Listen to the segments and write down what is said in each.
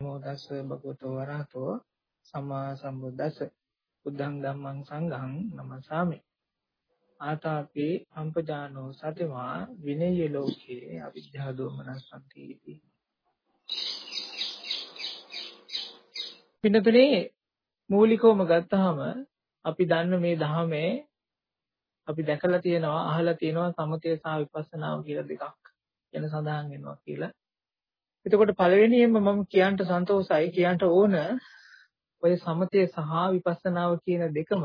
නමෝදස්ස භගවතෝ වරහතෝ සම්මා සම්බුද්දස්ස බුද්ධං ධම්මං සංඝං නමස්සාමි. ආතාපි සම්පජානෝ සතිමා විනය්‍ය ලෝකේ අවිද්‍යා දෝමනසන්ති इति පින්නතුනේ මූලිකවම ගත්තාම අපි දන්න මේ ධහමේ අපි දැකලා තියෙනවා අහලා තියෙනවා සමතය සහ විපස්සනාව කියලා දෙකක් ගැන සඳහන් වෙනවා කියලා. එතකොට පළවෙනියෙන්ම මම කියන්න සන්තෝසයි කියන්න ඕන ඔය සමතය සහ විපස්සනාව කියන දෙකම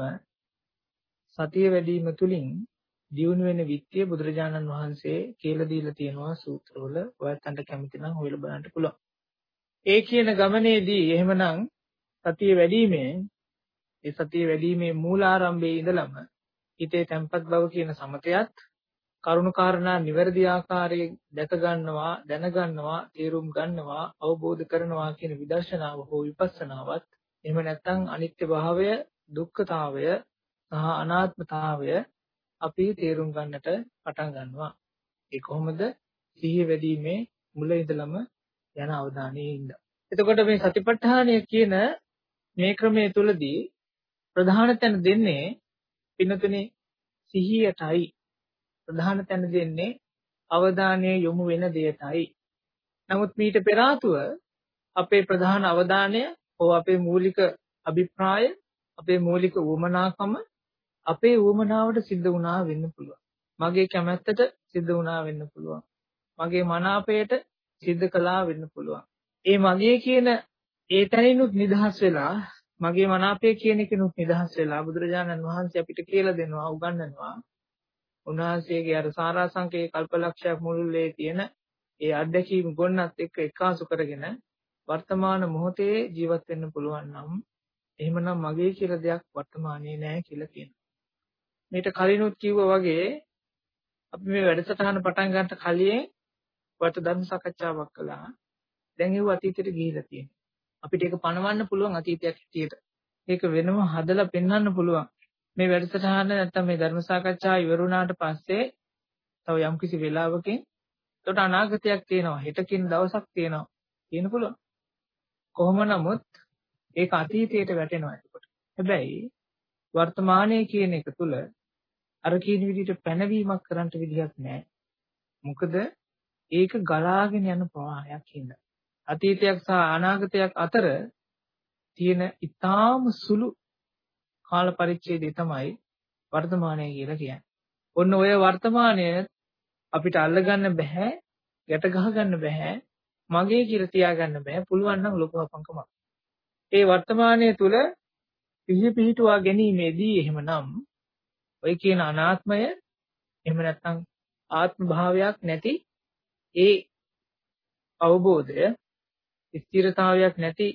සතිය වැඩිම තුලින් දියුණු වෙන විත්‍ය බුදුරජාණන් වහන්සේ කියලා දීලා තියෙනවා සූත්‍රවල ඔයයන්ට කැමති නම් හොයලා බලන්න පුළුවන්. ඒ කියන ගමනේදී එහෙමනම් සතිය වැඩිීමේ ඒ සතිය වැඩිීමේ මූලාරම්භයේ ඉඳලම හිතේ තැම්පත් බව කියන සමතයත් කරුණු කාරණා නිවැරදි ආකාරයෙන් දැක ගන්නවා දැනගන්නවා තේරුම් ගන්නවා අවබෝධ කරනවා කියන විදර්ශනාව හෝ විපස්සනාවත් එහෙම නැත්නම් අනිත්‍ය භාවය දුක්ඛතාවය සහ අනාත්මතාවය අපි තේරුම් ගන්නට පටන් ගන්නවා. ඒ කොහොමද? සිහිය වැඩිීමේ මුල ඉඳලම යන අවධානයේ ඉඳ. එතකොට මේ සතිපට්ඨානය කියන මේ ක්‍රමයේ තුලදී ප්‍රධාන තැන දෙන්නේ පින්නතුනේ සිහියටයි. ප්‍රධාන තැන දෙන්නේ අවධානය යොමු වෙන දෙයටයි. නමුත් මීට පෙර අපේ ප්‍රධාන අවධානය හෝ අපේ මූලික අභිප්‍රාය අපේ මූලික උවමනාකම අපේ උවමනාවට සිද්ධ වුණා වෙන්න පුළුවන්. මගේ කැමැත්තට සිද්ධ වුණා වෙන්න පුළුවන්. මගේ මනාපයට සිද්ධ කළා වෙන්න පුළුවන්. ඒ මගේ කියන ඒ තැනිනුත් නිදහස් වෙලා මගේ මනාපය කියන එකනුත් නිදහස් වෙලා බුදුරජාණන් වහන්සේ අපිට කියලා දෙනවා උගන්වනවා උන්වහන්සේගේ අර සාරාංශකයේ කල්පලක්ෂයක් මුළුල්ලේ තියෙන ඒ අත්දැකීම් ගොන්නත් එක්ක එකාසු කරගෙන වර්තමාන මොහොතේ ජීවත් වෙන්න පුළුවන් නම් එහෙමනම් මගේ කියලා දෙයක් වර්තමානයේ නැහැ කියලා කියනවා. මේට කලිනුත් කිව්වා වගේ අපි මේ වැඩසටහන පටන් ගන්නට කලින් වට ධර්ම සාකච්ඡාවක් කළා. දැන් ඒව අතීතයට ගිහිලා තියෙනවා. අපිට ඒක පණවන්න පුළුවන් අතීතයක් හැටියට. ඒක වෙනම හදලා පෙන්වන්න පුළුවන්. මේ වැඩසටහන නැත්තම් මේ ධර්ම සාකච්ඡාව ඉවර වුණාට පස්සේ තව යම්කිසි වෙලාවකින් එතකොට අනාගතයක් තියෙනවා හෙටකින් දවසක් තියෙනවා කියන්න පුළුවන්. කොහොම නමුත් ඒක අතීතයට වැටෙනවා එතකොට. හැබැයි වර්තමානයේ කියන එක තුල අර කියන විදිහට පැනවීමක් කරන්න විදිහක් නැහැ. මොකද ඒක ගලාගෙන යන ප්‍රවාහයක් හින්දා. අතීතයක් සහ අනාගතයක් අතර තියෙන ඊටාම සුළු කාල පරිච්ඡේදය තමයි වර්තමානය කියලා කියන්නේ. ඔන්න ඔය වර්තමානය අපිට අල්ලගන්න බෑ, ගැට ගහගන්න බෑ, මගේ කියලා තියාගන්න බෑ. පුළුවන් නම් ලොකු අපංකමක්. ඒ වර්තමානය තුල පිහි පිහිටුවා ගැනීමේදී එහෙමනම් ඔය කියන අනාත්මය එහෙම නැත්නම් ආත්ම භාවයක් නැති ඒ අවබෝධය ස්ථිරතාවයක් නැති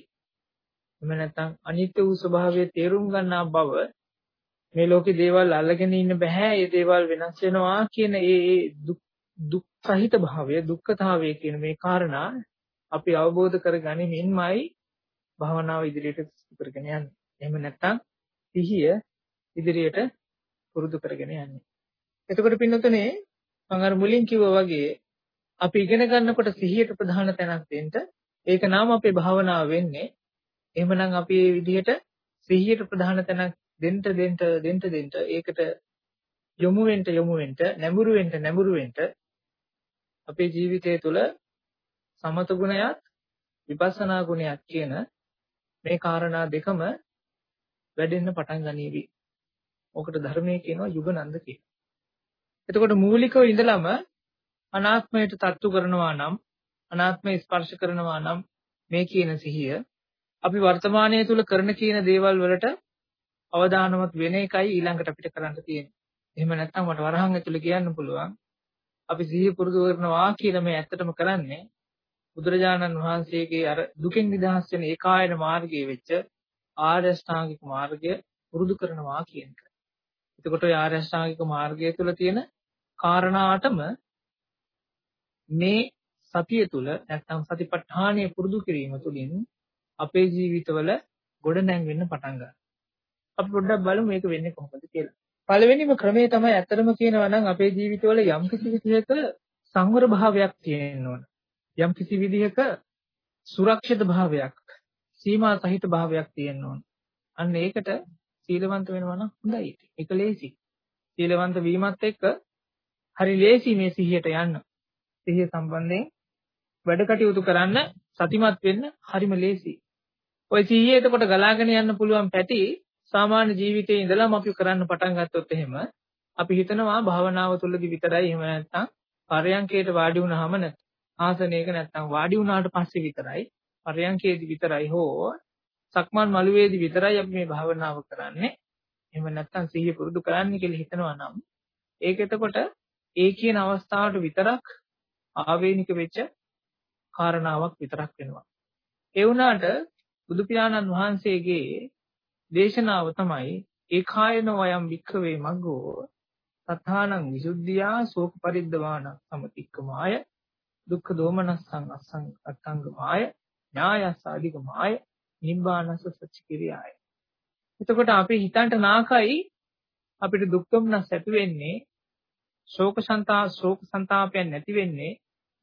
එහෙම නැත්නම් අනිත්‍ය වූ ස්වභාවය තේරුම් ගන්නා බව මේ ලෝකේ දේවල් අල්ලගෙන ඉන්න බෑ. ඒ දේවල් වෙනස් වෙනවා කියන ඒ දුක් සහිත භාවය, දුක්ඛතාවය කියන මේ කාරණා අපි අවබෝධ කරගනිමින්මයි භවනාව ඉදිරියට කරගෙන යන්නේ. එහෙම නැත්නම් සිහිය ඉදිරියට පුරුදු කරගෙන යන්නේ. එතකොට පින්නතනේ මම අර මුලින් කිව්වා වගේ අපි ඉගෙන ගන්නකොට සිහියට ප්‍රධාන තැනක් දෙන්න ඒක නම් අපේ භාවනාව වෙන්නේ එහෙමනම් අපි මේ විදිහට සිහියට ප්‍රධාන තැනක් දෙන්න දෙන්න දෙන්න දෙන්න ඒකට යොමු වෙන්න යොමු වෙන්න නැඹුරු වෙන්න නැඹුරු වෙන්න අපේ ජීවිතය තුළ සමත ගුණයත් විපස්සනා ගුණයත් කියන මේ කාරණා දෙකම වැඩෙන්න පටන් ගනීවි. ඔකට ධර්මයේ කියනවා යුගනන්ද කියලා. එතකොට මූලිකව ඉඳලම අනාත්මයට තත්තු කරනවා නම් අනාත්මය ස්පර්ශ කරනවා නම් මේ කියන සිහිය අපි වර්තමානයේ තුල කරන කියන දේවල් වලට අවධානමත් වෙන එකයි ඊළඟට අපිට කරන්න තියෙන්නේ. එහෙම නැත්නම් මට වරහන් ඇතුලේ කියන්න පුළුවන් අපි සිහිය පුරුදු කරනවා කියලා මේ ඇත්තටම කරන්නේ බුදුරජාණන් වහන්සේගේ අර දුකින් නිදහස් වෙන ඒකායන මාර්ගයේ වෙච්ච ආර්ය අෂ්ටාංගික මාර්ගය පුරුදු කරනවා කියන එක. එතකොට ඔය ආර්ය අෂ්ටාංගික මාර්ගය තුල තියෙන කාරණාටම මේ සතිය තුල නැත්නම් සතිපට්ඨානය පුරුදු කිරීම තුළින් අපේ ජීවිතවල ගොඩ නැංවෙන්න පටන් ගන්නවා. අපි පොඩ්ඩක් බලමු මේක වෙන්නේ කොහොමද කියලා. පළවෙනිම ක්‍රමය තමයි ඇත්තටම කියනවා නම් අපේ ජීවිතවල යම් කිසි විදිහක සංවර භාවයක් තියෙන්න ඕන. යම් කිසි විදිහක සුරක්ෂිත භාවයක් සීමා සහිත භාවයක් තියෙන්න ඕන. අන්න ඒකට සීලවන්ත වෙනවා නම් හොඳයි. ඒක ලේසි. සීලවන්ත වීමත් එක්ක හරි ලේසි මේ සිහියට යන්න. සිහිය සම්බන්ධයෙන් වැඩ කටයුතු කරන්න සතිමත් වෙන්න හරිම ලේසි. ওই සිහිය එතකොට ගලාගෙන යන්න පුළුවන් පැටි සාමාන්‍ය ජීවිතයේ ඉඳලාම අපි කරන්න පටන් ගත්තොත් එහෙම අපි හිතනවා භාවනාව තුළදී විතරයි එහෙම නැත්නම් පරයන්කයට වාඩි වුණාම නැත්නම් ආසනයක නැත්නම් වාඩි වුණාට පස්සේ විතරයි පරයන්කේදී විතරයි හෝ සක්මන් මළුවේදී විතරයි අපි මේ භාවනාව කරන්නේ. එහෙම නැත්නම් සිහිය පුරුදු කරන්න කියලා හිතනවා නම් ඒක එතකොට ඒ කියන අවස්ථාවට විතරක් ආවේනික වෙච්ච කාරණාවක් විතරක් වෙනවා. ඒ වුණාට බුදු පියාණන් වහන්සේගේ දේශනාව තමයි ඒකායන වයම් වික්ඛවේ මග්ගෝ තථානං විසුද්ධියා ශෝක පරිද්දවාන සමතික්කමාය දුක්ඛ දෝමනස්සං අස්සං අත්තංගමාය ඥායස්ස අධිකමාය නිබ්බානස සච්චිකිරියාය එතකොට අපි හිතන්ට නාකයි අපිට දුක්ඛම්නස් ඇති වෙන්නේ ශෝක සන්තා ශෝක සන්තාපයන් නැති වෙන්නේ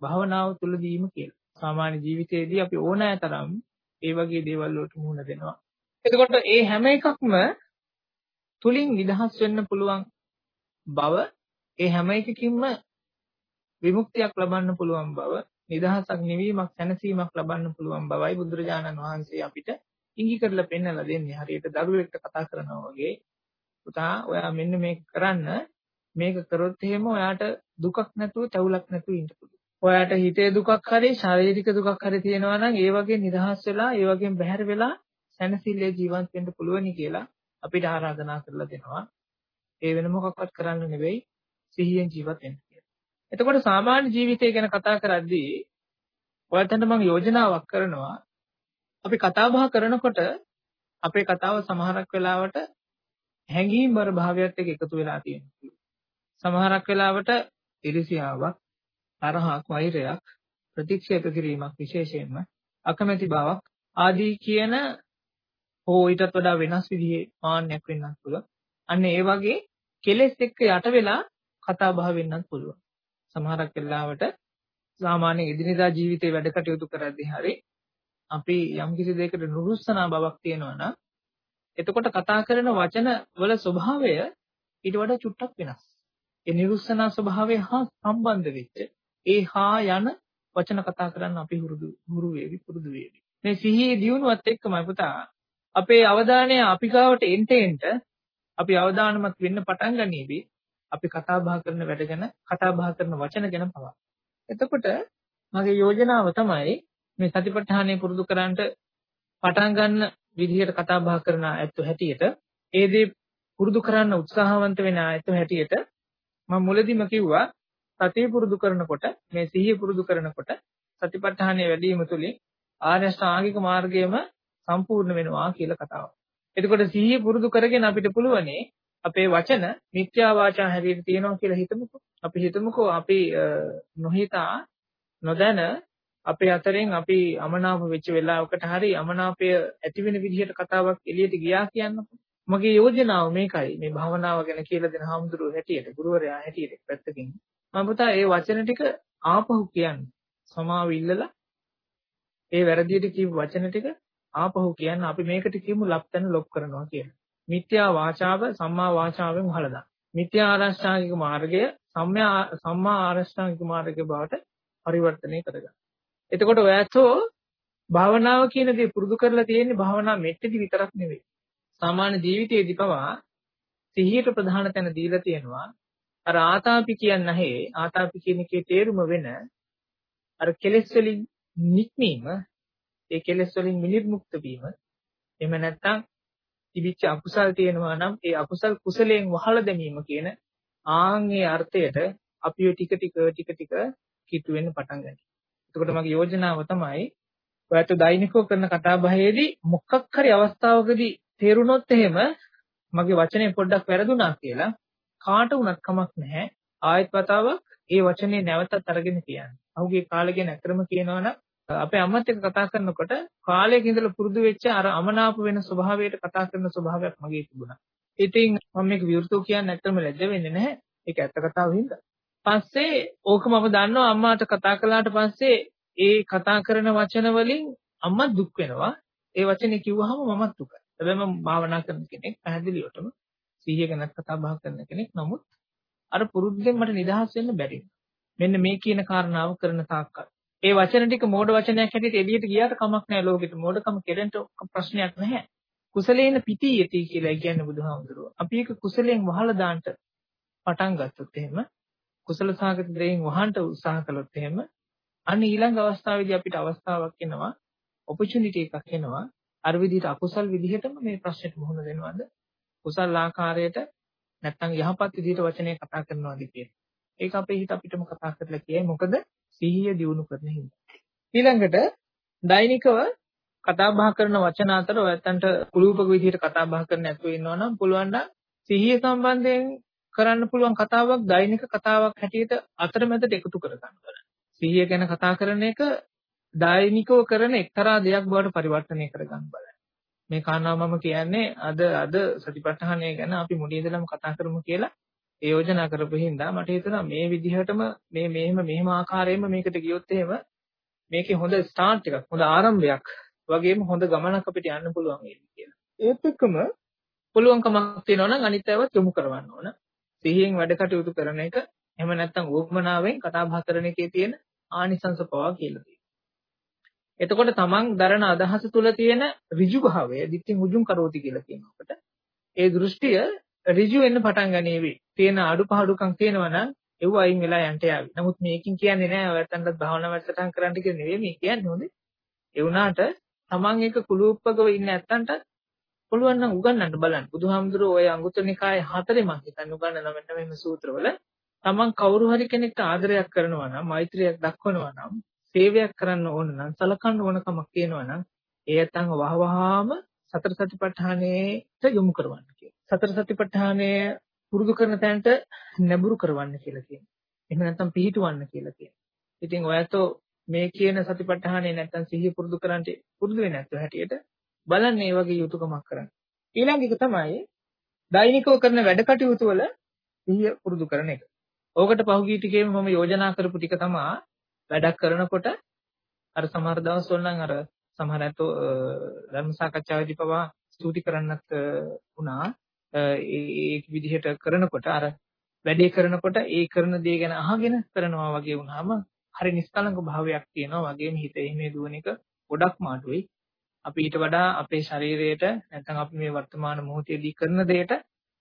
භවනාව තුලදීම කියලා. සාමාන්‍ය ජීවිතයේදී අපි ඕනෑ තරම් ඒ වගේ දේවල් වලට මුහුණ දෙනවා. එතකොට ඒ හැම එකක්ම තුලින් නිදහස් වෙන්න පුළුවන් බව ඒ හැම එකකින්ම විමුක්තියක් ලබන්න පුළුවන් බව නිදහසක් නිවීමක් සැනසීමක් ලබන්න පුළුවන් බවයි බුදුරජාණන් වහන්සේ අපිට ඉඟි කරලා පෙන්වලා දෙන්නේ. හරියට දරුවෙක්ට කතා කරනවා වගේ පුතා ඔයා මෙන්න මේක කරන්න මේක කරොත් එහෙම ඔයාට දුකක් නැතුව තැවුලක් නැතුව ඉන්න පුළුවන්. ඔයාට හිතේ දුකක් හරි ශාරීරික දුකක් හරි තියෙනවා නම් ඒ වගේ නිදහස් වෙලා ඒ වගේම බැහැර වෙලා සැනසille ජීවත් වෙන්න පුළුවනි කියලා අපිට ආරාධනා කරලා දෙනවා. ඒ වෙන මොකක්වත් කරන්න නෙවෙයි සිහියෙන් ජීවත් වෙන්න කියලා. එතකොට සාමාන්‍ය ජීවිතය ගැන කතා කරද්දී ඔයතන්ට මම යෝජනාවක් කරනවා. අපි කතා බහ කරනකොට අපේ කතාව සමහරක් වෙලාවට හැඟීම්බර භාවයත් එක්ක එකතු වෙලා තියෙනවා. සමහරක් වෙලාවට ඉරිසියාවක්, තරහක්, වෛරයක්, ප්‍රතික්ෂේප කිරීමක් විශේෂයෙන්ම අකමැති බවක් ආදී කියන හෝ ඊටත් වඩා වෙනස් විදිහේ මාන්නයක් වෙන්නත් පුළුවන්. අන්න ඒ වගේ කෙලෙස් එක්ක යට වෙලා කතා බහ වෙන්නත් පුළුවන්. සමහරක් වෙලාවට සාමාන්‍ය එදිනෙදා ජීවිතේ වැඩ කටයුතු කරද්දී හරි අපි යම් කිසි දෙයකට නුරුස්සනා බවක් තියෙනවා නම් එතකොට කතා කරන වචන වල ස්වභාවය ඊට වඩා චුට්ටක් වෙනස්. ඒ නිරුස්සනා ස්වභාවය හා සම්බන්ධ වෙච්ච ඒ හා යන වචන කතා කරන්න අපි හුරුදු හුරු වේවි පුරුදු වේවි. මේ සිහියේ දියුණුවත් එක්කමයි පුතා අපේ අවධානය අපි ගාවට එන්ට එන්ට අපි අවධානමත් වෙන්න පටන් ගනීවි. අපි කතා බහ කරන වැඩ ගැන, කතා බහ කරන වචන ගැන පවා. එතකොට මගේ යෝජනාව තමයි මේ සතිපට්ඨානය පුරුදු කරන්නට පටන් ගන්න විදිහට කතා බහ කරන ඇත්ත හැටියට ඒ දේ පුරුදු කරන්න උත්සාහවන්ත වෙන ඇත්ත හැටියට මම මුලදිම කිව්වා සතිය පුරුදු කරනකොට මේ සිහිය පුරුදු කරනකොට සතිපට්ඨානය වැඩි වීම තුලින් ආර්ය අෂ්ටාංගික මාර්ගයම සම්පූර්ණ වෙනවා කියලා කතාවක්. එතකොට සිහිය පුරුදු කරගෙන අපිට පුළුවනේ අපේ වචන මිත්‍යා වාචා හැටියට තියෙනවා කියලා හිතමුකෝ. අපි හිතමුකෝ අපි නොහිතා නොදැන අපේ අතරින් අපි අමනාප වෙච්ච වෙලාවකට හරි අමනාපය ඇති වෙන විදිහට කතාවක් එළියට ගියා කියන්නකෝ. මගේ යෝජනාව මේකයි. මේ භාවනාව ගැන කියලා දෙන හාමුදුරුවෝ හැටියට, ගුරුවරයා හැටියට පැත්තකින්. මම පුතා මේ වචන ටික ආපහු කියන්න. සමාව ඉල්ලලා ඒ වැරදියට කියපු වචන ටික ආපහු කියන්න අපි මේකට කියමු ලප්තන ලොක් කරනවා කියලා. මිත්‍යා වාචාව සම්මා වාචාවෙන් වහලා මිත්‍යා ආරෂ්ඨාංගික මාර්ගය සම්මා සම්මා ආරෂ්ඨාංගික මාර්ගය බවට පරිවර්තනය කරගන්න. එතකොට ඔයත්ෝ භාවනාව කියන දේ පුරුදු කරලා තියෙන්නේ භාවනා මෙට්ටේදී විතරක් නෙවෙයි. සාමාන්‍ය ජීවිතයේදී පවා සිහියට ප්‍රධාන තැන දීලා තියෙනවා. අර ආතාපි කියන්නේ නැහැ. ආතාපි කියන එකේ තේරුම වෙන අර කෙලෙස් වලින් නික්මීම ඒ කෙලෙස් වලින් විනිර්මුක්ත වීම එහෙම නැත්නම් තිබිච්ච අකුසල් තියෙනවා නම් ඒ අකුසල් කුසලයෙන් වහලා දැමීම කියන ආන්ගේ අර්ථයට අපි ටික ටික ටික ටික කිට්ටු වෙන්න පටන් ගන්නවා. එතකොට මගේ යෝජනාව තමයි ඔයත් දෛනිකව කරන කතා බහේදී මොකක් හරි අවස්ථාවකදී තේරුනොත් එහෙම මගේ වචනේ පොඩ්ඩක් වැරදුනා කියලා කාට වුණත් කමක් නැහැ. ආයෙත් වතාවක් ඒ වචනේ නැවතත් අරගෙන කියන්න. අහුගේ කාලේ ගැන අතරම කියනවනම් අපේ අම්මත් එක්ක කතා කරනකොට කාලයක ඉඳලා පුරුදු වෙච්ච අර අමනාප වෙන ස්වභාවයට කතා කරන ස්වභාවයක් මගේ තිබුණා. ඉතින් මම මේක විවෘතව කියන්න ඇත්තම ලැජ්ජ වෙන්නේ නැහැ. ඒක ඇත්ත කතාව හින්දා. පස්සේ ඕක මම දන්නවා අම්මාට කතා කළාට පස්සේ ඒ කතා කරන වචන වලින් අම්මා දුක් වෙනවා. ඒ වචනේ කිව්වහම මමත් දුකයි. හැබැයි මම භාවනා කරන කෙනෙක් පැහැදිලිවටම සිහිය ගැන කතා බහ කරන කෙනෙක්. නමුත් අර පුරුද්දෙන් මට නිදහස් වෙන්න බැරි මෙන්න මේ කියන කාරණාව කරන තාක්කල්. ඒ වචන ටික මෝඩ වචනයක් හැටියට එළියට ගියාට කමක් නැහැ ලෝකෙට. මෝඩකම කෙරෙන්න ප්‍රශ්නයක් නැහැ. කුසලේන පිටි යති කියලා කියන්නේ බුදුහාමුදුරුවෝ. අපි ඒක කුසලයෙන් වහලා දාන්න පටන් ගත්තොත් එහෙම කුසල සාගත දෙයෙන් වහන්න උත්සාහ කළොත් එහෙම අන්න ඊළඟ අවස්ථාවේදී අපිට අවස්ථාවක් එනවා ඔපචුනිටි එකක් එනවා අර විදිහට අකුසල් විදිහටම මේ ප්‍රශ්නෙට මුහුණ දෙනවද කුසල් ආකාරයට නැත්නම් යහපත් විදිහට වචනය කතා කරනවාද කියන ඒක අපේ හිත අපිටම කතා කරලා කියයි මොකද සිහිය දියුණු කරන හින්දා ඊළඟට දෛනිකව කතා බහ කරන වචන අතර ඔයත්තන්ට කුලූපක විදිහට කතා බහ කරන්න නැතුව ඉන්නවා නම් පුළුවන් නම් සිහිය සම්බන්ධයෙන් කරන්න පුළුවන් කතාවක් දෛනික කතාවක් හැටියට අතරමැදට එකතු කර ගන්න බලන්න. සිහිය ගැන කතා කරන එක දෛනිකව කරන එක්තරා දෙයක් බවට පරිවර්තනය කර ගන්න බලන්න. මේ කාරණාව මම කියන්නේ අද අද සතිපට්ඨානය ගැන අපි මුලින් ඉඳලම කතා කරමු කියලා ඒ යෝජනා කරපු හින්දා මට හිතුණා මේ විදිහටම මේ මෙහෙම මෙහෙම ආකාරයෙන්ම මේකට ගියොත් එහෙම මේකේ හොඳ ස්ටාර්ට් එකක් හොඳ ආරම්භයක් වගේම හොඳ ගමනක් අපිට යන්න පුළුවන් වෙයි කියලා. ඒත් එක්කම පුළුවන්කමක් තියෙනවා නම් අනිත් අයවත් යොමු කරවන්න ඕන. සිහියෙන් වැඩ කටයුතු කරන එක එහෙම නැත්නම් උවමනාවෙන් කතා බහ කරන එකේ තියෙන ආනිසංස පවා කියලා තියෙනවා. එතකොට තමන් දරන අදහස තුල තියෙන ඍජු භාවය දිට්ඨි මුජුම් කරෝති කියලා කියනකොට ඒ දෘෂ්ටිය ඍජු වෙන්න පටන් ගනීවි. තියෙන අඩුපාඩුකම් තියෙනවා නම් ඒව අයින් වෙලා යන්න යාවි. නමුත් මේකෙන් කියන්නේ නෑ ඔයයන්ටත් භාවනා වැඩසටහන් කරන්න කියලා නෙවෙයි මේ කියන්නේ හොඳේ. ඒ වුණාට තමන් එක කුලූප්පකව ඉන්න ඇත්තන්ට පුළුවන් නම් උගන්වන්න බලන්න. බුදුහාමුදුරුවෝ ඔය අංගුත්තර නිකායේ හතරේ මම හිතන්නේ උගන්වන මෙන්න මෙහෙම සූත්‍රවල තමන් කවුරු හරි කෙනෙක්ට ආදරයක් කරනවා නම්, මෛත්‍රියක් දක්වනවා නම්, සේවයක් කරන්න ඕන නම්, සලකන්න ඕනකමක් තියෙනවා නම්, ඒ ඇත්තන්ව වහවහාම සතර සතිපට්ඨානයට යොමු කරවන්න කියනවා. සතර සතිපට්ඨානය පුරුදු කරන තැනට නැඹුරු කරවන්න කියලා කියනවා. එහෙම නැත්නම් පිහිටවන්න කියලා කියනවා. ඉතින් ඔයතෝ මේ කියන සතිපට්ඨානය නැත්නම් සිහිය පුරුදු කරන්ට පුරුදු වෙන්නේ නැත්නම් හැටියට බලන්න මේ වගේ යුතුයකමක් කරන්න. ඊළඟ එක තමයි දෛනිකව කරන වැඩ කටයුතු වල සිහිය පුරුදු කරන එක. ඕකට පහුගිය ටිකේම මම යෝජනා කරපු ටික තමයි වැඩක් කරනකොට අර සමහර දවස්වල නම් අර සමහර අතෝ ධර්ම සාකච්ඡාවේදී පවා ස්තුති කරන්නත් වුණා. ඒ විදිහට කරනකොට අර වැඩේ කරනකොට ඒ කරන දේ ගැන අහගෙන කරනවා වගේ වුණාම හරි නිස්කලංක භාවයක් තියෙනවා වගේම හිත එහෙම දුවන එක ගොඩක්ම අඩුයි. අපි ඊට වඩා අපේ ශරීරයට නැත්නම් අපි මේ වර්තමාන මොහොතේදී කරන දෙයට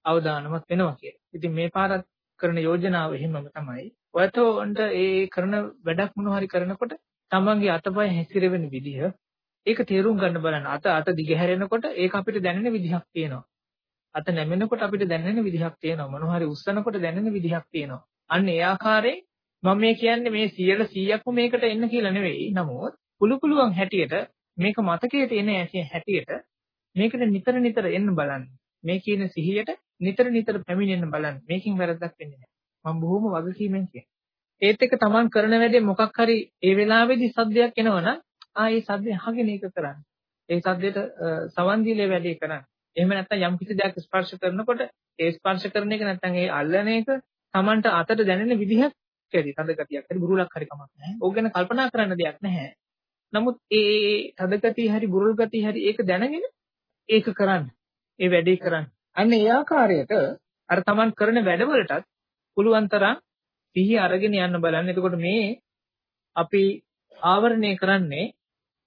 අවධානමත් වෙනවා කියලා. ඉතින් මේ පාරත් කරන යෝජනාව එහෙමම තමයි. ඔයතෝන්ට ඒ කරන වැඩක් මොනවා හරි කරනකොට තමන්ගේ අතපය හැසිරෙවෙන විදිහ ඒක තේරුම් ගන්න බලන්න. අත අත දිගහැරෙනකොට ඒක අපිට දැනෙන විදිහක් තියෙනවා. අත නැමෙනකොට අපිට දැනෙන විදිහක් තියෙනවා. මොනවා හරි උස්සනකොට දැනෙන විදිහක් තියෙනවා. අන්න ඒ ආකාරයෙන් මම මේ කියන්නේ මේ 100%ක්ම මේකට එන්න කියලා නෙවෙයි. නමුත් පුළු පුළුවන් හැටියට මේක මතකයේ තියෙන හැටියට මේකට නිතර නිතර එන්න බලන්න. මේ කියන සිහියට නිතර නිතර පැමිණෙන්න බලන්න. මේකෙන් වැරද්දක් වෙන්නේ නැහැ. මම බොහොම වගකීමෙන් කියන්නේ. ඒත් එක්ක තමන් කරන වැඩේ මොකක් හරි ඒ වෙලාවේදී සද්දයක් එනවනම් ආ ඒ සද්දය අහගෙන ඒක කරන්න. ඒ සද්දයට සවන් දීලා වැඩේ කරන්න. එහෙම නැත්නම් යම් කිසි දෙයක් ස්පර්ශ කරනකොට ඒ ස්පර්ශ කරන එක නැත්නම් ඒ අල්ලන එක තමන්ට අතට දැනෙන විදිහක් ඇති. තද ගතියක් හරි බුරුලක් හරි කමක් නැහැ. ඕක ගැන කල්පනා කරන්න දෙයක් නැහැ. නමුත් ඒ තද ගතිය හරි බුරුල් ගතිය හරි ඒක දැනගෙන ඒක කරන්න. ඒ වැඩේ කරන්න. අන්න ඒ ආකාරයට අර Taman කරන වැඩවලටත් පුළුවන් තරම් සිහිය අරගෙන යන්න බලන්න. එතකොට මේ අපි ආවරණය කරන්නේ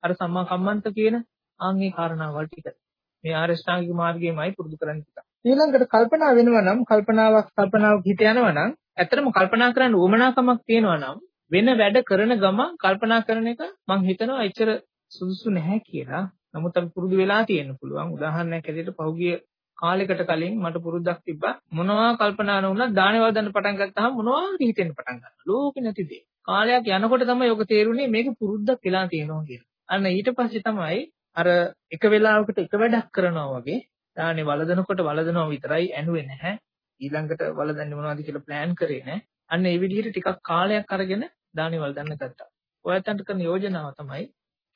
අර සම්මා කම්මන්ත කියන ආන්ගේ කාරණාවල් ටික. මේ ආරෂ්ඨාංගික මාර්ගයමයි පුරුදු කරන්න ටික. ඊළඟට කල්පනා වෙනවා නම් කල්පනාවක් කල්පනාවක් හිත යනවා නම් ඇත්තටම කල්පනා කරන්න උවමනාකමක් තියෙනවා නම් වෙන වැඩ කරන ගමන් කල්පනා කරන එක මම හිතනවා එච්චර සුදුසු නැහැ කියලා. නමුත් අපි පුරුදු වෙලා තියෙන්න පුළුවන්. උදාහරණයක් ඇරෙන්න පහුගිය කාලයකට කලින් මට පුරුද්දක් තිබ්බා මොනවා කල්පනා නොවුණත් දානේ වදන්න පටන් ගත්තාම මොනවා හිතෙන්න පටන් ගන්නවා. ලෝකෙ නැති දේ. කාලයක් යනකොට තමයි ඔක තේරුනේ මේක පුරුද්දක් වෙලා තියෙනවා කියලා. අන්න ඊට පස්සේ තමයි අර එක වෙලාවකට එක වැඩක් කරනවා වගේ දානේ වලදනකොට වලදනවා විතරයි ඇනුවේ නැහැ. ඊළඟට වලදන්නේ මොනවද කියලා ප්ලෑන් කරේ නැහැ. අන්න ඒ විදිහට ටිකක් කාලයක් අරගෙන දානේ වලදන්න ගත්තා. ඔයයන්ට කරන යෝජනාව තමයි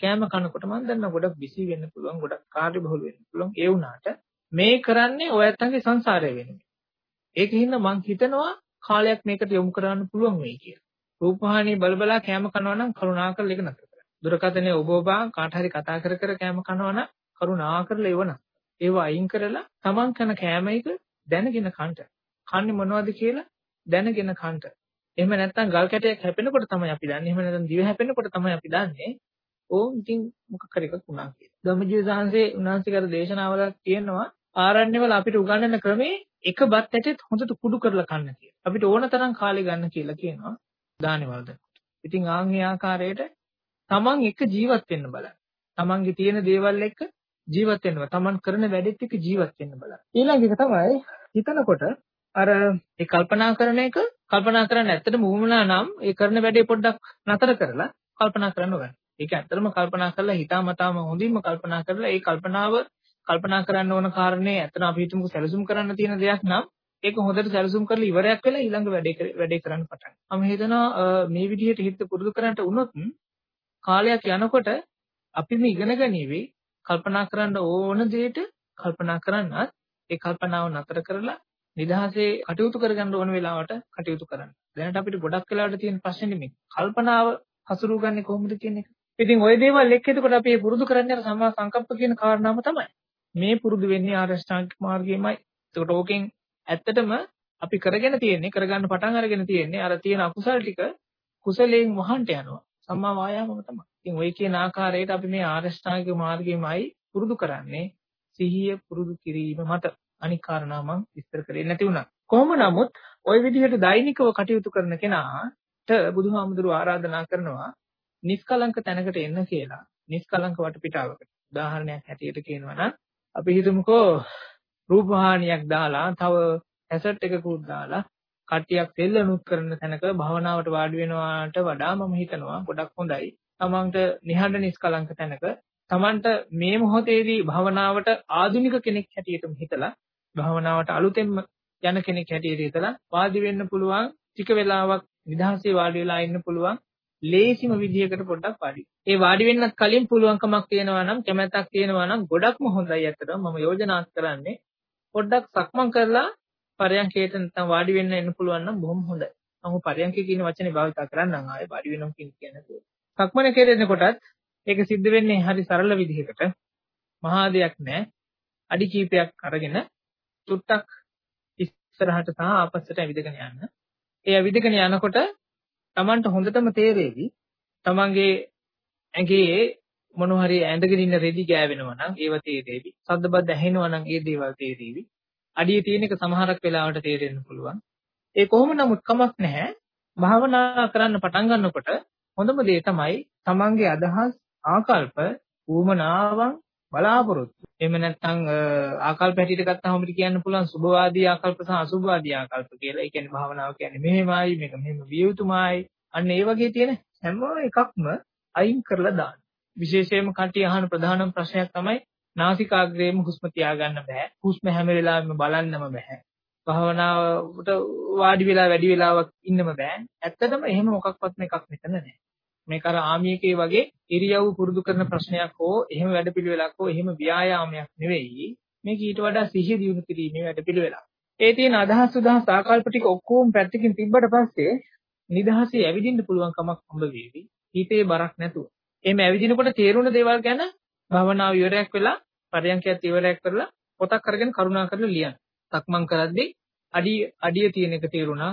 කෑම කනකොට මම දන්නවා ගොඩක් බිසි වෙන්න පුළුවන් ගොඩක් කාර්යබහුල වෙන්න පුළුවන් ඒ වුණාට මේ කරන්නේ ඔයයන්ගේ සංසාරය වෙනුවෙන්. ඒකින්ද මම හිතනවා කාලයක් මේකට යොමු කරන්න පුළුවන් වෙයි කියලා. රූපවාහිනිය බල බලා කෑම කනවා නම් කරුණාකරලා ඒක නතර කරන්න. දුරකථනයේ ඔබ ඔබ කාට හරි කතා කර කර කෑම කනවා නම් කරුණාකරලා ඒව නතර. ඒව අයින් කරලා තමන් කන කෑම එක දැනගෙන කන්න. කන්නේ මොනවද කියලා දැනගෙන කන්න. එහෙම නැත්නම් ගල් කැටයක් හැපෙනකොට තමයි අපි දන්නේ. එහෙම නැත්නම් දිව හැපෙනකොට තමයි අපි දන්නේ. ඕම් ඉතින් මොකක් හරි එකක් වුණා කියලා. ධම්මජීව සාංශේ උන්වහන්සේකර දේශනාවල තියෙනවා ආරණ්‍යවල අපිට උගන්වන ක්‍රමේ එක බත් ඇටෙත් හොඳට කුඩු කරලා කන්න කියලා. අපිට ඕන තරම් කාලේ ගන්න කියලා කියනවා දානේ වලද. ඉතින් ආන් මේ ආකාරයට තමන් එක ජීවත් වෙන්න බලන්න. තමන්ගේ තියෙන දේවල් එක්ක ජීවත් වෙනවා. තමන් කරන වැඩෙත් එක්ක ජීවත් වෙන්න බලන්න. ඊළඟ එක තමයි හිතනකොට අර ඒ කල්පනා කරන එක කල්පනා කරන්න ඇත්තටම වුමනා නම් ඒ කරන වැඩේ පොඩ්ඩක් නතර කරලා කල්පනා කරන්න ගන්න. ඒක ඇත්තටම කල්පනා කරලා හිතාමතාම හොඳින්ම කල්පනා කරලා ඒ කල්පනාව කල්පනා කරන්න ඕන කාරණේ ඇත්තට අපි හිතමු සැලසුම් කරන්න තියෙන දෙයක් නම් ඒක හොඳට සැලසුම් කරලා ඉවරයක් වෙලා ඊළඟ වැඩේ වැඩේ කරන්න පටන් ගන්නවා. මම හිතනවා මේ විදිහට හිත පුරුදු කරන්නට වුණොත් කාලයක් යනකොට අපි මේ ඉගෙන ගනිවි කල්පනා කරන්න ඕන දෙයට කල්පනා කරන්නත් ඒ කල්පනාව නතර කරලා නිදහසේ කටයුතු කරගන්න ඕන වෙලාවට කටයුතු කරන්න. දැනට අපිට ගොඩක් වෙලාවට තියෙන ප්‍රශ්නේ මේ කල්පනාව හසුරුවගන්නේ කොහොමද කියන එක. ඉතින් ওই දේවල් එක්ක එතකොට අපි පුරුදු කරන්නේ අර සම්මා සංකප්ප කියන කාරණාව තමයි. මේ පුරුදු වෙන්නේ ආරෂ්ඨාංගික මාර්ගයමයි. එතකොට ඕකෙන් ඇත්තටම අපි කරගෙන තියෙන්නේ කරගන්න පටන් අරගෙන තියෙන්නේ අර තියෙන අකුසල් ටික කුසලයෙන් වහන්න යනවා. සම්මා වායාමම තමයි. ඉතින් ওই කියන ආකාරයට අපි මේ ආරෂ්ඨාංගික මාර්ගයමයි පුරුදු කරන්නේ සිහිය පුරුදු කිරීම මත. අනික් කාරණා මම විස්තර කරේ නැති වුණා. කොහොම නමුත් ওই විදිහට දෛනිකව කටයුතු කරන කෙනාට බුදුහාමුදුරුවෝ ආරාධනා කරනවා නිස්කලංක තැනකට එන්න කියලා. නිස්කලංක වටපිටාවකට. උදාහරණයක් හැටියට කියනවා නම් අපි හිතමුකෝ රූපහානියක් දාලා තව ඇසට් එකකුත් දාලා කට්ටියක් සෙල්ලනුත් කරන තැනක භවනාවට වාඩි වෙනවාට වඩා මම හිතනවා ගොඩක් හොඳයි. තමන්ට නිහඬ නිස්කලංක තැනක තමන්ට මේ මොහොතේදී භවනාවට ආධුනික කෙනෙක් හැටියටම හිතලා භවනාවට අලුතෙන්ම යන කෙනෙක් හැටියට හිතලා වාඩි වෙන්න පුළුවන් ටික වෙලාවක් නිදහසේ වාඩි වෙලා ඉන්න පුළුවන් ලේසිම විදිහකට පොඩ්ඩක් වාඩි. ඒ වාඩි වෙන්නත් කලින් පුළුවන්කමක් තියෙනවා නම් කැමැත්තක් තියෙනවා නම් ගොඩක්ම හොඳයි අතට මම යෝජනා කරන්නේ පොඩ්ඩක් සක්මන් කරලා පරයන්කේට නැත්නම් වාඩි වෙන්න එන්න පුළුවන් නම් බොහොම හොඳයි. මම පරයන්කේ කියන වචනේ භාවිත කරන්නම් ආයේ වාඩි වෙනවා කියන කියන්නේ. සක්මන කෙරෙනකොටත් ඒක සිද්ධ වෙන්නේ හරි සරල විදිහකට. මහා දෙයක් නෑ. අඩි කීපයක් අරගෙන චුට්ටක් ඉස්සරහට සහ ආපස්සට ඇවිදගෙන යන්න. ඒ ඇවිදගෙන යනකොට Tamanට හොඳටම තේරෙවි තමන්ගේ ඇඟේ මොන හරි ඇඳගෙන ඉන්න රෙදි ගෑවෙනවා නම් ඒව තේරෙවි. සද්දබද්ද ඇහෙනවා නම් ඒ දේවල් තේරෙවි. අඩිය තියෙන එක සමහරක් වෙලාවට තේරෙන්න පුළුවන්. ඒ කොහොම නමුත් කමක් නැහැ. භාවනා කරන්න පටන් ගන්නකොට හොඳම දේ තමයි තමන්ගේ අදහස් ආකල්ප ඌමනාවන් බලාපොරොත්තු. එහෙම නැත්නම් ආකල්ප හැටියට ගත්තාම අපිට කියන්න පුළුවන් සුභවාදී ආකල්ප සහ අසුභවාදී ආකල්ප කියලා. ඒ කියන්නේ භාවනාව කියන්නේ මෙහෙමයි, මේක මෙහෙම විය යුතුමයි. අන්න ඒ වගේ තියෙන හැම එකක්ම අයින් කරලා දාන්න. විශේෂයෙන්ම කට්ටිය අහන ප්‍රධානම ප්‍රශ්නයක් තමයි නාසිකාග්‍රේම හුස්ම තියාගන්න බෑ. හුස්ම හැම වෙලාවෙම බලන්නම බෑ. භාවනාවට වාඩි වෙලා වැඩි වෙලාවක් ඉන්නම බෑ. ඇත්තටම එහෙම මොකක්වත්ම එකක් මෙතන නැහැ. මේක අර ආමියකේ වගේ ඉරියව් පුරුදු කරන ප්‍රශ්නයක් හෝ එහෙම වැඩපිළිවෙලක් හෝ එහෙම ව්‍යායාමයක් නෙවෙයි. මේක ඊට වඩා සිහිය දියුණු කිරීමේ වැඩපිළිවෙලක්. ඒ තියෙන අදහස් උදහස් ආකල්ප ටික ඔක්කොම පැත්තකින් තිබ්බට පස්සේ නිදහසේ ඇවිදින්න පුළුවන් කමක් හම්බ වෙවි. හිතේ බරක් නැතුව. එහෙම ඇවිදිනකොට තේරුණ දේවල් ගැන භවනාව ඉවරයක් වෙලා පරයන්කයත් ඉවරයක් කරලා පොතක් අරගෙන කරුණා කරලා ලියන්න. සක්මන් කරද්දී අඩිය අඩිය තියෙන එක තේරුණා.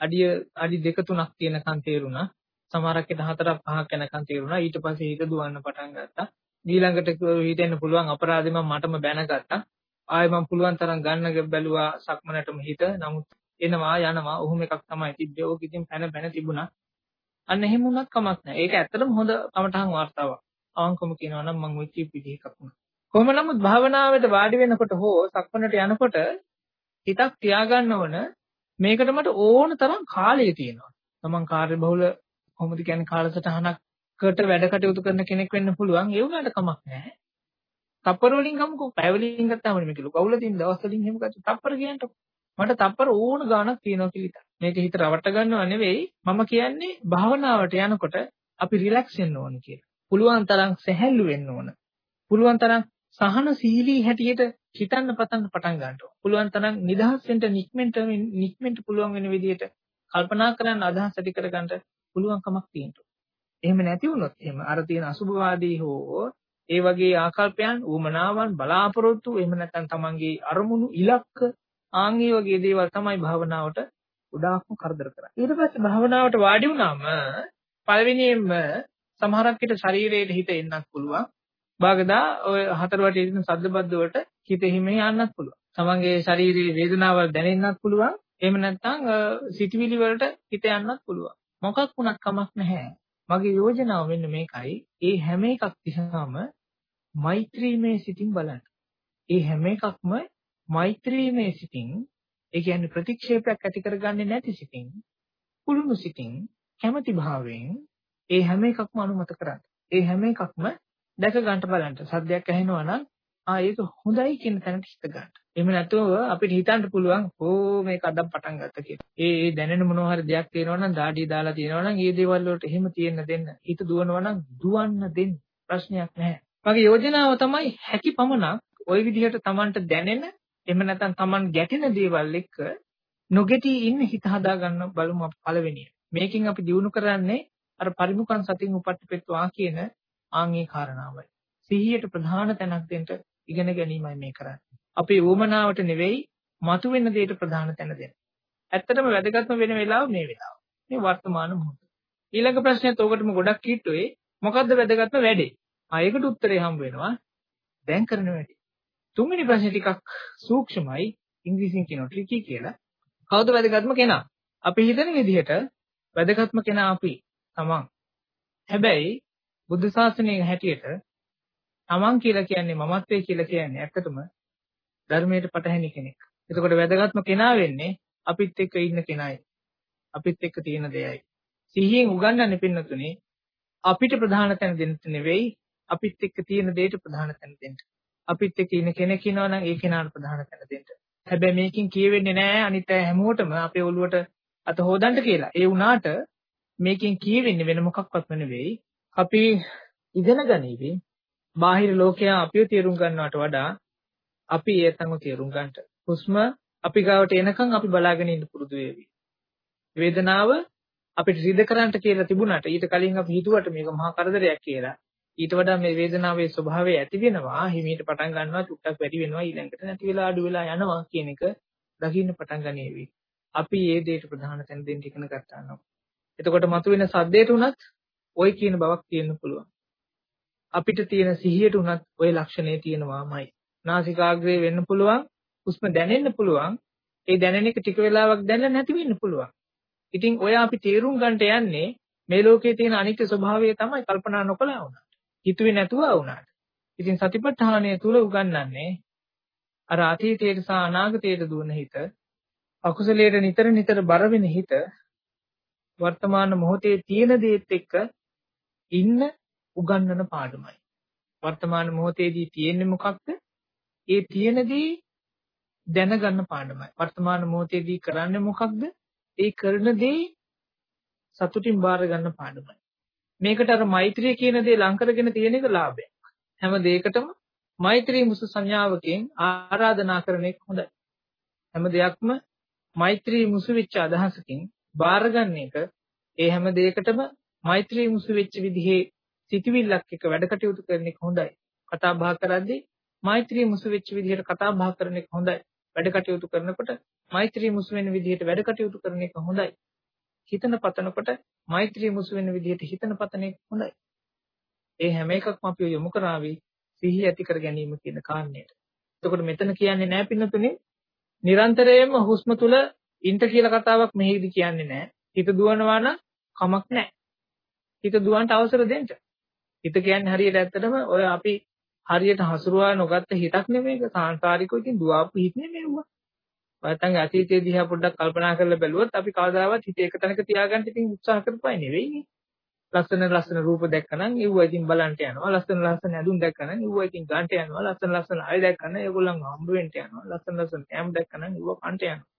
අඩිය අඩි දෙක තුනක් තියෙනකන් තේරුණා. සමහරක් 14ක් 5ක් යනකම් තීරුණා. ඊට පස්සේ හිත දුවන්න පටන් ගත්තා. ඊළඟට හිතෙන්න පුළුවන් අපරාධෙ මම මටම බැනගත්තා. ආයෙ මම පුළුවන් තරම් ගන්න බැලුවා සක්මනටම හිත. නමුත් එනවා යනවා. ඔහොම එකක් තමයි තිබ්බේ. ඕක ඉතින් පැන පැන තිබුණා. අන්න එහෙම වුණත් කමක් නැහැ. ඒක ඇත්තටම හොඳ කමටහන් වார்த்தාවක්. අවංකවම කියනවා නම් මම ওই චීප් විදිහක් වුණා. කොහොම නමුත් භාවනාවට වාඩි වෙනකොට හෝ සක්මනට යනකොට හිතක් තියාගන්න ඕන මේකට මට ඕන තරම් කාලය තියෙනවා. තමන් කාර්යබහුල කොහොමද කියන්නේ කාලසටහනකට වැඩ කටයුතු කරන කෙනෙක් වෙන්න පුළුවන්. ඒ වුණාට කමක් නැහැ. තප්පර වලින් ගමුකෝ පැය වලින් ගත්තාම මේක ලොකවුල තියෙන දවස් වලින් එහෙම ගත්තා. තප්පර කියන්නකො. මට තප්පර ඕන ගාණක් තියෙනවා කියලා. මේක හිත රවට්ට ගන්නව නෙවෙයි. මම කියන්නේ භාවනාවට යනකොට අපි රිලැක්ස් වෙන්න ඕන කියලා. පුළුවන් තරම් සැහැල්ලු වෙන්න ඕන. පුළුවන් තරම් සහනශීලී හැටියට හිතන්න පතන්න පටන් ගන්න ඕන. පුළුවන් තරම් නිදහස් වෙන්න නික්මෙන්ට නික්මෙන්ට පුළුවන් වෙන විදිහට කල්පනා කරන්න අදහස් ඇති කරගන්න පුළුවන් කමක් තියෙනවා. එහෙම නැති වුණොත් එහෙම අර තියෙන අසුභවාදී හෝ ඒ වගේ ආකල්පයන්, ඌමනාවන්, බලාපොරොත්තු එහෙම නැත්නම් තමන්ගේ අරමුණු, ඉලක්ක ආන් ඒ වගේ දේවල් තමයි භාවනාවට ගොඩාක්ම කරදර කරන්නේ. ඊට පස්සේ භාවනාවට වාඩි වුණාම පළවෙනියෙන්ම සමහරක් විට ශරීරයේ හිත එන්නත් පුළුවන්. භාගදා ඔය හතර වටේ තියෙන සද්දබද්ද වලට හිත හිමේ යන්නත් පුළුවන්. තමන්ගේ ශාරීරික වේදනාවල් දැනෙන්නත් පුළුවන්. එහෙම නැත්නම් සිතුවිලි වලට හිත යන්නත් පුළුවන්. මොකක් වුණත් කමක් නැහැ. මගේ යෝජනාව මෙන්න මේකයි. ඒ හැම එකක් දිහාම මෛත්‍රීමේ සිතින් බලන්න. ඒ හැම එකක්ම මෛත්‍රීමේ සිතින් ඒ කියන්නේ ප්‍රතික්ෂේපයක් ඇති කරගන්නේ නැති සිතින් කුළුණු සිතින් කැමැති භාවයෙන් ඒ හැම එකක්ම අනුමත කරන්න. ඒ හැම එකක්ම දැක ගන්න බලන්න. සද්දයක් ඇහෙනවා නම් ආ ඒක හොඳයි කියන තැනට හිත ගන්න. එහෙම නැතුව අපිට හිතන්න පුළුවන් ඕ මේක අදම් පටන් ගත්ත කියලා. ඒ ඒ දැනෙන මොනවා හරි දෙයක් තියෙනවා නම් දාඩිය දාලා තියෙනවා නම් ඒ දේවල් වලට එහෙම තියෙන්න දෙන්න. හිත දුවනවා නම් දුවන්න දෙන්න. ප්‍රශ්නයක් නැහැ. මගේ යෝජනාව තමයි හැකි පමණක් ওই විදිහට Tamanට දැනෙන එහෙම නැත්නම් Taman ගැටෙන දේවල් එක්ක නොගැටි ඉන්න හිත හදා ගන්න බලමු අපි පළවෙනිය. මේකෙන් අපි දිනු කරන්නේ අර පරිමුඛං සතින් උපට්ඨපෙත්වා කියන ආන්ගේ කාරණාවයි. සිහියට ප්‍රධාන තැනක් දෙන්න ඉගෙන ගැනීමයි මේ කරන්නේ. අපේ ඌමනාවට නෙවෙයි මතුවෙන දෙයට ප්‍රධාන තැන දෙන්න. ඇත්තටම වැදගත්ම වෙන වෙලාව මේ වෙලාව. මේ වර්තමාන මොහොත. ඊළඟ ප්‍රශ්නයත් ඔකටම ගොඩක් කිට්ටුවේ මොකද්ද වැදගත්ම වැඩේ? ආ ඒකට උත්තරේ හම්බ වෙනවා. දැන් කරන වැඩේ. තුන්වෙනි ප්‍රශ්නේ ටිකක් සූක්ෂමයි ඉංග්‍රීසියෙන් කියනවා ට්‍රිකි කියලා. කවුද වැදගත්ම කෙනා? අපි හිතන විදිහට වැදගත්ම කෙනා අපි තමන්. හැබැයි බුද්ධ ශාසනයේ හැටියට තමන් කියලා කියන්නේ මමත්වයේ කියලා කියන්නේ ඇත්තටම ධර්මයට පටහැනි කෙනෙක්. එතකොට වැදගත්ම කෙනා වෙන්නේ අපිත් එක්ක ඉන්න කෙනයි. අපිත් එක්ක තියෙන දෙයයි. සිහියෙන් උගන්වන්නේ පින්නතුනේ අපිට ප්‍රධාන තැන දෙන්න නෙවෙයි අපිත් එක්ක තියෙන දෙයට ප්‍රධාන තැන දෙන්න. අපිත් එක්ක ඉන්න කෙනෙක් ඉනවා නම් ඒ කෙනාට ප්‍රධාන තැන දෙන්න. හැබැයි මේකෙන් කියවෙන්නේ නැහැ අනිත් අය හැමෝටම අපේ ඔළුවට අත හොදන්න කියලා. ඒ වුණාට මේකෙන් කියවෙන්නේ වෙන මොකක්වත්ම නෙවෙයි. අපි ඉගෙන ගනිවි. බාහිර ලෝකයා අපිව තේරුම් ගන්නවට වඩා අපි ඒතම තේරුම් ගන්නට. හුස්ම අපි ගාවට එනකන් අපි බලාගෙන ඉන්න පුරුදු වෙවි. වේදනාව අපිට රිද කරන්නට කියලා තිබුණාට ඊට කලින් අපි හිතුවට මේක මහා කරදරයක් කියලා. ඊට වඩා මේ වේදනාවේ ස්වභාවය ඇති වෙනවා හිමීට පටන් ගන්නවා චුට්ටක් වැඩි වෙනවා ඊළඟට නැති වෙලා අඩු වෙලා යනවා කියන එක දකින්න පටන් ගනීවි. අපි මේ දෙයට ප්‍රධාන තැන දෙන්න ඉගෙන ගන්නවා නම්. එතකොට මතුවෙන සද්දයට උනත් ওই කියන බවක් තියෙන්න පුළුවන්. අපිට තියෙන සිහියට උනත් ওই ලක්ෂණේ තියෙනවාමයි. නාසිකාග්‍රේ වෙන්න පුළුවන්, හුස්ම දැනෙන්න පුළුවන්. ඒ දැනෙන එක ටික වෙලාවක් දැනෙන්න නැති වෙන්න පුළුවන්. ඉතින් ඔය අපි තේරුම් ගන්නට යන්නේ මේ ලෝකයේ තියෙන අනිත්‍ය ස්වභාවය තමයි කල්පනා නොකළා වුණාට. හිතුවේ නැතුව වුණාට. ඉතින් සතිපට්ඨානය තුල උගන්වන්නේ අර අතීතයට සහ අනාගතයට දුවන හිත අකුසලයට නිතර නිතර බර වෙන හිත වර්තමාන මොහොතේ තියෙන දේත් එක්ක ඉන්න උගන්වන පාඩමයි. වර්තමාන මොහොතේදී තියෙන්නේ මොකක්ද? ඒ තියෙන දේ දැනගන්න පාඩමයි. වර්තමාන මොහොතේදී කරන්නේ මොකක්ද? ඒ කරන දේ සතුටින් බාර ගන්න පාඩමයි. මේකට අර මෛත්‍රිය කියන දේ ලං කරගෙන තියෙන එක ලාභයක්. හැම දෙයකටම මෛත්‍රී මුසු සංඥාවකින් ආරාධනා කරන එක හොඳයි. හැම දෙයක්ම මෛත්‍රී මුසු වෙච්ච අදහසකින් බාරගන්න එක ඒ හැම දෙයකටම මෛත්‍රී මුසු වෙච්ච විදිහේ සිතවිල්ලක් එක වැඩ කටයුතු කරන එක හොඳයි. කතා බහ කරද්දී මෛත්‍රී මුසු වෙච්ච විදිහට කතා බහ කරන එක හොඳයි. වැඩ කටයුතු කරනකොට මෛත්‍රී මුසු වෙන විදිහට වැඩ කටයුතු කරන එක හොඳයි. හිතන පතනකොට මෛත්‍රී මුසු වෙන විදිහට හිතන පතන එක හොඳයි. ඒ හැම එකක්ම අපි යොමු කරાવી සිහිය ඇති කර ගැනීම කියන කාරණයට. එතකොට මෙතන කියන්නේ නෑ පින්නතුනේ නිරන්තරයෙන්ම හුස්ම තුල ඉන්ට කියලා කතාවක් මෙහෙදි කියන්නේ නෑ. හිත දුවනවා නම් කමක් නෑ. හිත දුවන්ට අවසර දෙන්න. හිත කියන්නේ හරියට ඇත්තටම ඔය අපි හරියට හසුරුවා නොගත්ත හිතක් නෙමේක සාංශාරිකව ඉතින් දුවාපු හිත නෙමෙව්වා. නැත්නම් අතීතයේ දිහා පොඩ්ඩක් කල්පනා කරලා බැලුවොත් අපි කවදාවත් හිත එක තැනක තියාගන්න ඉතින් උත්සාහ කරපයි නෙවෙයිනේ. ලස්සන ලස්සන රූප දැක්කනම් ඒව ඉතින් බලන්ට යනවා. ලස්සන ලස්සන ඇඳුම් දැක්කනම් ඒව ඉතින් ගන්නට යනවා. ලස්සන ලස්සන අය දැක්කනම් ඒගොල්ලන් හම්බ වෙන්න යනවා. ලස්සන ලස්සන කැම් දැක්කනම් ඒව කන්ට යනවා.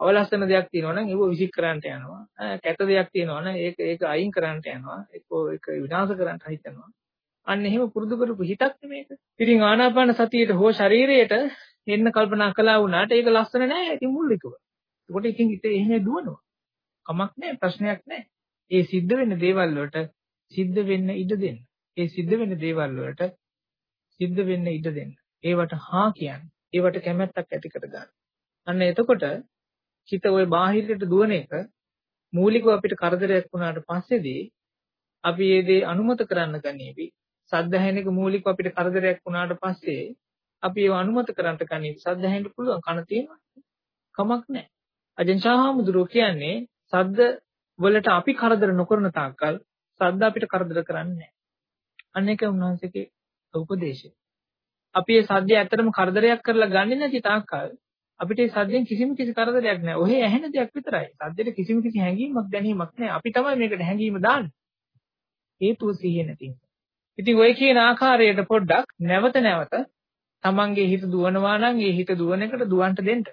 අවලස්සන දෙයක් තියෙනවා නම් ඒව විසික් කරන්නට යනවා. කැත දෙයක් තියෙනවා නම් ඒක ඒක අයින් කරන්නට යනවා. ඒක ඒක විනාශ කරන්නට හිතනවා. අන්න එහෙම පුරුදු කරපු හිතක් මේක. ඉතින් ආනාපාන සතියේට හෝ ශරීරයට එන්න කල්පනා කළා වුණාට ඒක ලස්සන නෑ. ඉතින් මුල්ලිකව. ඒකට ඉතින් හිතේ එහෙම දුවනවා. කමක් නෑ ප්‍රශ්නයක් නෑ. ඒ සිද්ධ වෙන දේවල් වලට සිද්ධ වෙන්න ඉඩ දෙන්න. ඒ සිද්ධ වෙන දේවල් වලට සිද්ධ වෙන්න ඉඩ දෙන්න. ඒවට හා කියන්නේ. ඒවට කැමැත්තක් ඇති කරගන්න. අන්න එතකොට හිත ওই බාහිරට දුවන එක මූලිකව අපිට කරදරයක් වුණාට පස්සේදී අපි මේ දේ අනුමත කරන්න ගනීවි. සද්ද ඇහෙන එක මූලිකව අපිට කරදරයක් වුණාට පස්සේ අපි ඒව අනුමත කරන්න ගනීවි. සද්ද ඇහෙන්න පුළුවන් කන තියෙනවා. කමක් නැහැ. අජන්ෂාහාමුදුරුවෝ කියන්නේ සද්ද වලට අපි කරදර නොකරන තාක්කල් සද්ද අපිට කරදර කරන්නේ නැහැ. අන්න ඒක උන්වහන්සේගේ උපදේශය. අපි මේ සද්දය ඇත්තටම කරදරයක් කරලා ගන්නෙ නැති තාක්කල් අපිට මේ සද්දෙන් කිසිම කිසි කරදරයක් නැහැ. ඔහේ ඇහෙන දෙයක් විතරයි. සද්දෙට කිසිම කිසි හැඟීමක් දැනීමක් නැහැ. අපි තමයි මේකට හැඟීම දාන්නේ. හේතුව සිහිය නැති නිසා. ඉතින් ඔය කියන ආකාරයට පොඩ්ඩක් නැවත නැවත තමන්ගේ හිත දුවනවා නම් ඒ හිත දුවන එකට දුවන්ට දෙන්න.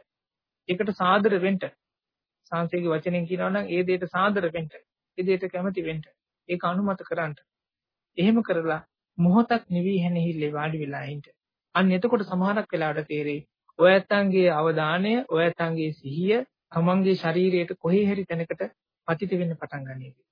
ඒකට සාදර වෙන්න. සංසේගේ වචනෙන් කියනවා නම් ඒ දෙයට සාදර වෙන්න. ඒ දෙයට කැමති වෙන්න. ඒක අනුමත කරන්න. එහෙම කරලා මොහොතක් නිවි හැනෙහිල්ලේ වාඩි වෙලා ඉන්න. අන්න එතකොට සමහරක් වෙලාවට තේරෙයි ඔය ඇත්තන්ගේ අවධානය, ඔය ඇත්තන්ගේ සිහිය තමන්ගේ ශරීරයට කොහේ හරි තැනකට පතිත වෙන්න පටන් ගන්නවා.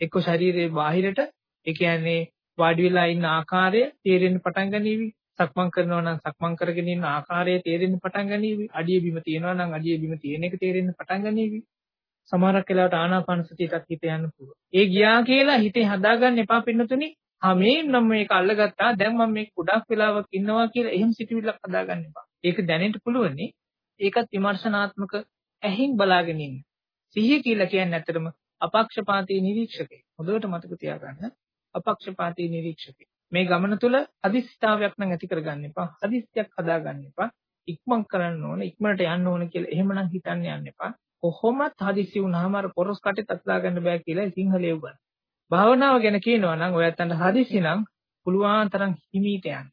එක්ක ශරීරයේ බාහිරට ඒ කියන්නේ වාඩි වෙලා ඉන්න ආකාරය තේරෙන්න පටන් ගනීවි. සක්මන් කරනවා නම් සක්මන් කරගෙන ඉන්න ආකාරය තේරෙන්න පටන් ගනීවි. අඩිය බිම තියෙනවා නම් අඩිය බිම තියෙන එක තේරෙන්න පටන් ගනීවි. සමහරක් වෙලාවට ආනාපාන සතියටත් හිත යන්න පුළුවන්. ඒ ගියා කියලා හිතේ හදාගන්න එපා පින්නතුනි. ආ මේ නම් මේක අල්ලගත්තා. දැන් මම මේක ගොඩක් වෙලාවක් ඉන්නවා කියලා එහෙම සිතුවිල්ලක් හදාගන්න එපා. ඒක දැනෙන්න පුළුවන්නේ. ඒකත් විමර්ශනාත්මක ඇහින් බලාගෙන ඉන්න. සිහිය කියලා කියන්නේ ඇත්තටම අපක්ෂපාතී නිරීක්ෂකේ. හොඳට මතක තියාගන්න. අපක්ෂපාතී නිරීක්ෂකේ. මේ ගමන තුල අදිස්ථාවයක් නම් ඇති කරගන්න එපා. අදිස්ත්‍යක් හදාගන්න එපා. ඉක්මන් කරන්න ඕන, ඉක්මනට යන්න ඕන කියලා එහෙමනම් හිතන්න යන්න එපා. කොහොමත් හදිස්සි වුණාම අර පොරොස් කටේ අත්ලා ගන්න බෑ කියලා සිංහලයේ උගන්. භාවනාව ගැන කියනවා නම් ඔයත් අන්න හදිස්සි නම් පුළුවන් තරම් හිමීට යන්න.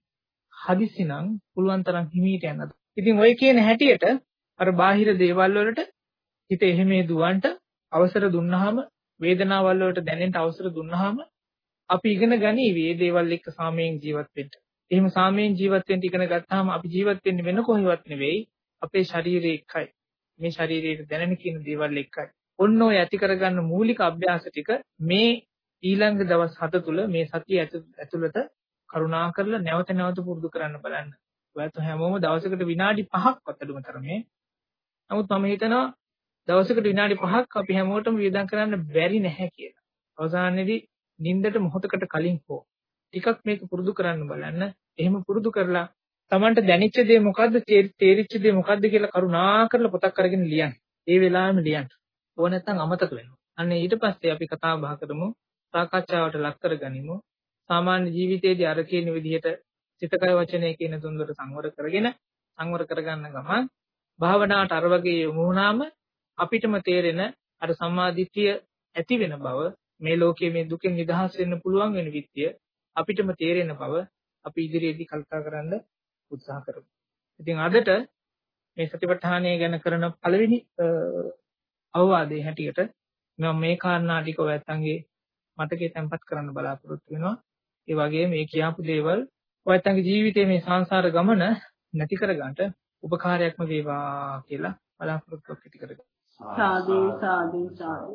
හදිස්සි නම් පුළුවන් තරම් හිමීට යන්න. ඉතින් ඔය කියන හැටියට අර බාහිර දේවල් වලට හිත එහෙමේ දුවන්ට අවසර දුන්නාම වේදනාවල් වලට දැනෙන්න අවසර දුන්නාම අපි ඉගෙන ගනීවි මේ දේවල් එක්ක සාමයෙන් ජීවත් වෙන්න. එහෙම සාමයෙන් ජීවත් වෙන්න ඉගෙන ගත්තාම අපි ජීවත් වෙන්නේ වෙන කොහෙවත් නෙවෙයි අපේ ශරීරය එක්කයි. මේ ශරීරයේ දැනෙන කියන දේවල් එක්කයි. ඔන්න ඔය ඇති කරගන්න මූලික අභ්‍යාස ටික මේ ඊළඟ දවස් 7 තුල මේ සතිය ඇතුළත කරුණා කරලා නැවත නැවත පුරුදු කරන්න බලන්න. ඔයත් හැමෝම දවසකට විනාඩි 5ක් අතඩුම තරමේ. නමුත් මම හිතනවා දවසකට විනාඩි 5ක් අපි හැමෝටම වියදම් කරන්න බැරි නැහැ කියලා. අවසානයේදී නිින්දට මොහොතකට කලින් හෝ ටිකක් මේක පුරුදු කරන්න බලන්න. එහෙම පුරුදු කරලා Tamanට දැනෙච්ච දේ මොකද්ද තේරිච්ච දේ මොකද්ද කියලා කරුණා කරලා පොතක් අරගෙන ලියන්න. ඒ වෙලාවෙම ලියන්න. ඕක නැත්තම් අමතක වෙනවා. අන්න ඊට පස්සේ අපි කතා බහ කරමු. සාකච්ඡාවට ලක් කරගනිමු. සාමාන්‍ය ජීවිතයේදී අර කියන විදිහට සිතකය වචනය කියන තුන්දර සංවර කරගෙන සංවර කරගන්න ගමන් භාවනාවට අර වගේ යොමු වුණාම අපිටම තේරෙන අර සම්මාදිට්ඨිය ඇති වෙන බව මේ ලෝකයේ මේ දුකෙන් නිදහස් වෙන්න පුළුවන් වෙන විත්‍ය අපිටම තේරෙන බව අපි ඉදිරියේදී කල්පනා කරන්න උත්සාහ කරමු. ඉතින් අදට මේ සතිපට්ඨානය ගැන කරන පළවෙනි අවවාදයේ හැටියට මම මේ කාරණා ටික ඔයත්න්ගේ මතකයේ තැම්පත් කරන්න බලාපොරොත්තු වෙනවා. ඒ වගේම මේ කියපු දේවල් ඔයත්න්ගේ ජීවිතයේ මේ සංසාර ගමන නැති කරගන්න උපකාරයක්ම වේවා කියලා බලාපොරොත්තුවක් ඇති කරගන්නවා. සාදු සාදු සාදු